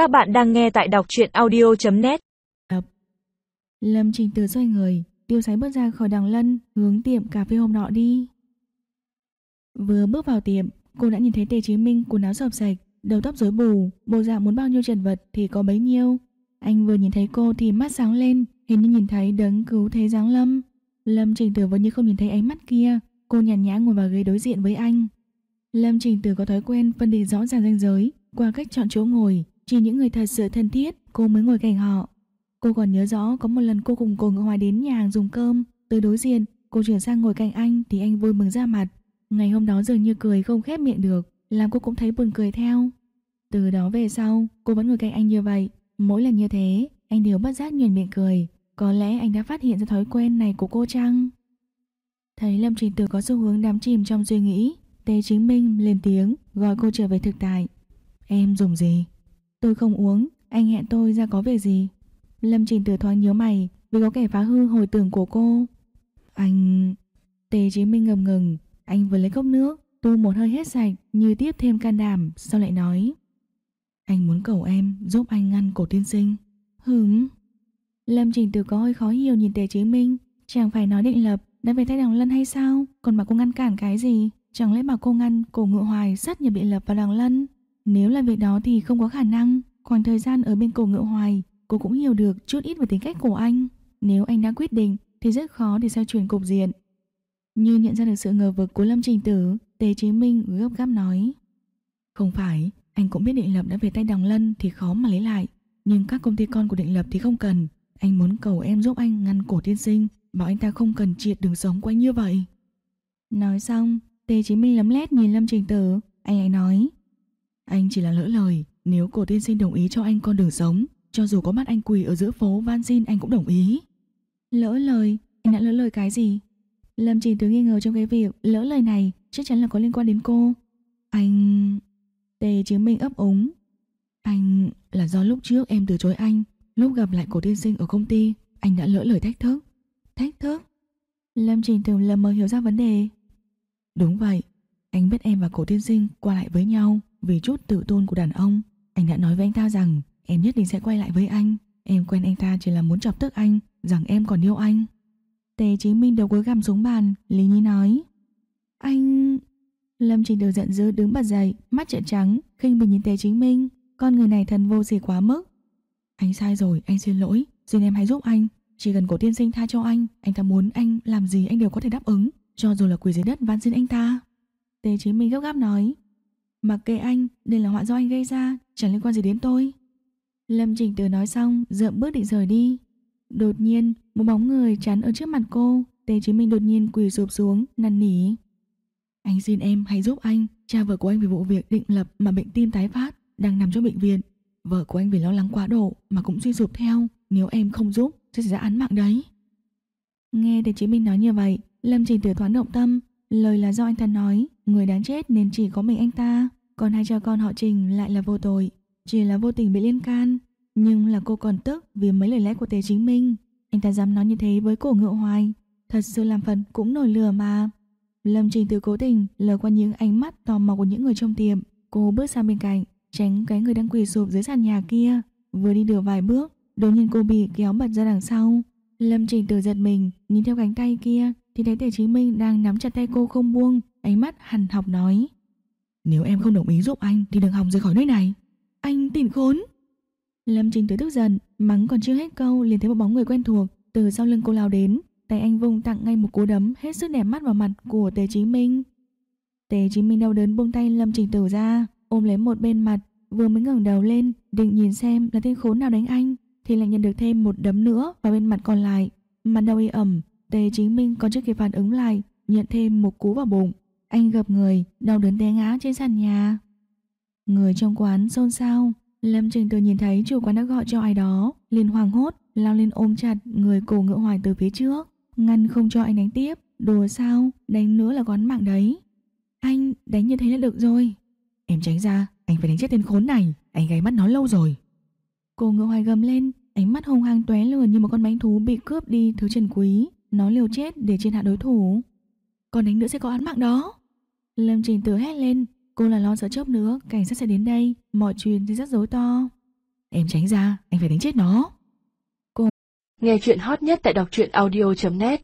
Các bạn đang nghe tại đọc truyện audio.net Lâm Trình Từ xoay người, tiêu sái bước ra khỏi đằng lân, hướng tiệm cà phê hôm nọ đi. Vừa bước vào tiệm, cô đã nhìn thấy Tề Chí Minh quần áo sọc sạch, đầu tóc rối bù, bộ dạng muốn bao nhiêu trần vật thì có bấy nhiêu. Anh vừa nhìn thấy cô thì mắt sáng lên, hình như nhìn thấy đấng cứu thế giáng lâm. Lâm Trình Tử vẫn như không nhìn thấy ánh mắt kia, cô nhàn nhã ngồi vào ghế đối diện với anh. Lâm Trình Tử có thói quen phân định rõ ràng ranh giới qua cách chọn chỗ ngồi, chỉ những người thật sự thân thiết cô mới ngồi cạnh họ. Cô còn nhớ rõ có một lần cô cùng cô ngựa hoài đến nhà hàng dùng cơm, từ đối diện cô chuyển sang ngồi cạnh anh thì anh vui mừng ra mặt. Ngày hôm đó dường như cười không khép miệng được, làm cô cũng thấy buồn cười theo. Từ đó về sau, cô vẫn ngồi cạnh anh như vậy, mỗi lần như thế, anh đều bất giác nhuyễn miệng cười, có lẽ anh đã phát hiện ra thói quen này của cô chăng? Thấy Lâm Trình Tử có xu hướng đắm chìm trong suy nghĩ, Tề Chính Minh lên tiếng gọi cô trở về thực tại. Em dùng gì? Tôi không uống, anh hẹn tôi ra có việc gì? Lâm Trình Tử thoáng nhớ mày vì có kẻ phá hư hồi tưởng của cô. Anh... Tề Chí Minh ngầm ngừng, anh vừa lấy cốc nước, tu một hơi hết sạch như tiếp thêm can đảm, sau lại nói. Anh muốn cầu em giúp anh ngăn cổ tiên sinh. Hửm. Lâm Trình Tử có hơi khó hiểu nhìn Tề Chí Minh, chẳng phải nói định lập đã về thay đằng lân hay sao, còn mà cô ngăn cản cái gì? Chẳng lẽ mà cô ngăn cổ ngựa hoài sát nhập định lập vào đằng lân? Nếu là việc đó thì không có khả năng. Khoảng thời gian ở bên cổ ngựa hoài, cô cũng hiểu được chút ít về tính cách của anh. Nếu anh đã quyết định thì rất khó để xoay chuyển cục diện. Như nhận ra được sự ngờ vực của Lâm Trình Tử, Tề Chí Minh gấp gáp nói. Không phải, anh cũng biết định lập đã về tay đằng lân thì khó mà lấy lại. Nhưng các công ty con của định lập thì không cần. Anh muốn cầu em giúp anh ngăn cổ tiên sinh, bảo anh ta không cần triệt đường sống của anh như vậy. Nói xong, Tề Chí Minh lấm lét nhìn Lâm Trình Tử, anh lại nói. Anh chỉ là lỡ lời, nếu cổ tiên sinh đồng ý cho anh con đường sống, cho dù có mắt anh quỳ ở giữa phố van xin anh cũng đồng ý. Lỡ lời, anh đã lỡ lời cái gì? Lâm Trình Tử nghi ngờ trong cái việc lỡ lời này chắc chắn là có liên quan đến cô. Anh... Tề Chí Minh ấp úng. Anh là do lúc trước em từ chối anh, lúc gặp lại cổ tiên sinh ở công ty, anh đã lỡ lời thách thức. Thách thức? Lâm Trình Tử lờ mờ hiểu ra vấn đề. Đúng vậy, anh biết em và cổ tiên sinh qua lại với nhau vì chút tự tôn của đàn ông. Anh đã nói với anh ta rằng em nhất định sẽ quay lại với anh. Em quen anh ta chỉ là muốn chọc tức anh, rằng em còn yêu anh. Tề Chí Minh đầu cuối gằm xuống bàn, Lý Nhi nói. Anh... Lâm Trình Đường giận dữ đứng bật dậy, mắt trợn trắng, khinh bình nhìn Tề Chính Minh. Con người này thần vô gì quá mức. Anh sai rồi, anh xin lỗi, xin em hãy giúp anh. Chỉ cần cổ tiên sinh tha cho anh, anh ta muốn anh làm gì anh đều có thể đáp ứng. Cho dù là quỳ dưới đất van xin anh ta Tề Chí Minh gấp gáp nói Mặc kệ anh, đây là họa do anh gây ra Chẳng liên quan gì đến tôi. Lâm Trình Tử nói xong, dượm bước định rời đi. Đột nhiên, một bóng người chắn ở trước mặt cô Tề Chí Minh đột nhiên quỳ sụp xuống, năn nỉ. Anh xin em hãy giúp anh Cha vợ của anh vì vụ việc định lập mà bệnh tim tái phát Đang nằm trong bệnh viện. Vợ của anh vì lo lắng quá độ mà cũng suy sụp theo Nếu em không giúp sẽ xảy ra án mạng đấy. Nghe Tề Chí Minh nói như vậy Lâm Trình Tử thoáng động tâm, lời là do anh ta nói, người đáng chết nên chỉ có mình anh ta, còn hai cha con họ Trình lại là vô tội, chỉ là vô tình bị liên can. Nhưng là cô còn tức vì mấy lời lẽ của Tề Chính Minh, anh ta dám nói như thế với cổ ngựa hoài, thật sự làm phần cũng nổi lửa mà. Lâm Trình từ cố tình lờ qua những ánh mắt tò mò của những người trong tiệm, cô bước sang bên cạnh, tránh cái người đang quỳ sụp dưới sàn nhà kia, vừa đi được vài bước, đột nhiên cô bị kéo bật ra đằng sau. Lâm Trình Tử giật mình, nhìn theo cánh tay kia, thì thấy Tề Chí Minh đang nắm chặt tay cô không buông, ánh mắt hằn học nói. Nếu em không đồng ý giúp anh thì đừng hòng rời khỏi nơi này. Anh tỉnh khốn. Lâm Trình tới tức giận, mắng còn chưa hết câu liền thấy một bóng người quen thuộc từ sau lưng cô lao đến. Tay anh vung tặng ngay một cú đấm hết sức đẹp mắt vào mặt của Tề Chí Minh. Tề Chí Minh đau đớn buông tay Lâm Trình Tử ra, ôm lấy một bên mặt, vừa mới ngẩng đầu lên, định nhìn xem là tên khốn nào đánh anh, thì lại nhận được thêm một đấm nữa vào bên mặt còn lại. Mặt đau y ẩm, Tề Chính Minh còn chưa kịp phản ứng lại, nhận thêm một cú vào bụng. Anh gập người, đau đớn té ngã trên sàn nhà. Người trong quán xôn xao, Lâm Trình Từ nhìn thấy chủ quán đã gọi cho ai đó, liền hoảng hốt, lao lên ôm chặt người cổ ngựa hoài từ phía trước, ngăn không cho anh đánh tiếp. Đùa sao, đánh nữa là quán mạng đấy. Anh đánh như thế là được rồi. Em tránh ra, anh phải đánh chết tên khốn này, anh gáy mắt nó lâu rồi. Cô ngựa hoài gầm lên, ánh mắt hung hăng tóe lừa như một con bánh thú bị cướp đi thứ trần quý. Nó liều chết để trên hạ đối thủ. Còn đánh nữa sẽ có án mạng đó. Lâm Trình Tử hét lên Cô là lo sợ chớp nữa Cảnh sát sẽ đến đây Mọi chuyện sẽ rất rối to. Em tránh ra, anh phải đánh chết nó. Nghe chuyện hot nhất tại đọc truyện audio.net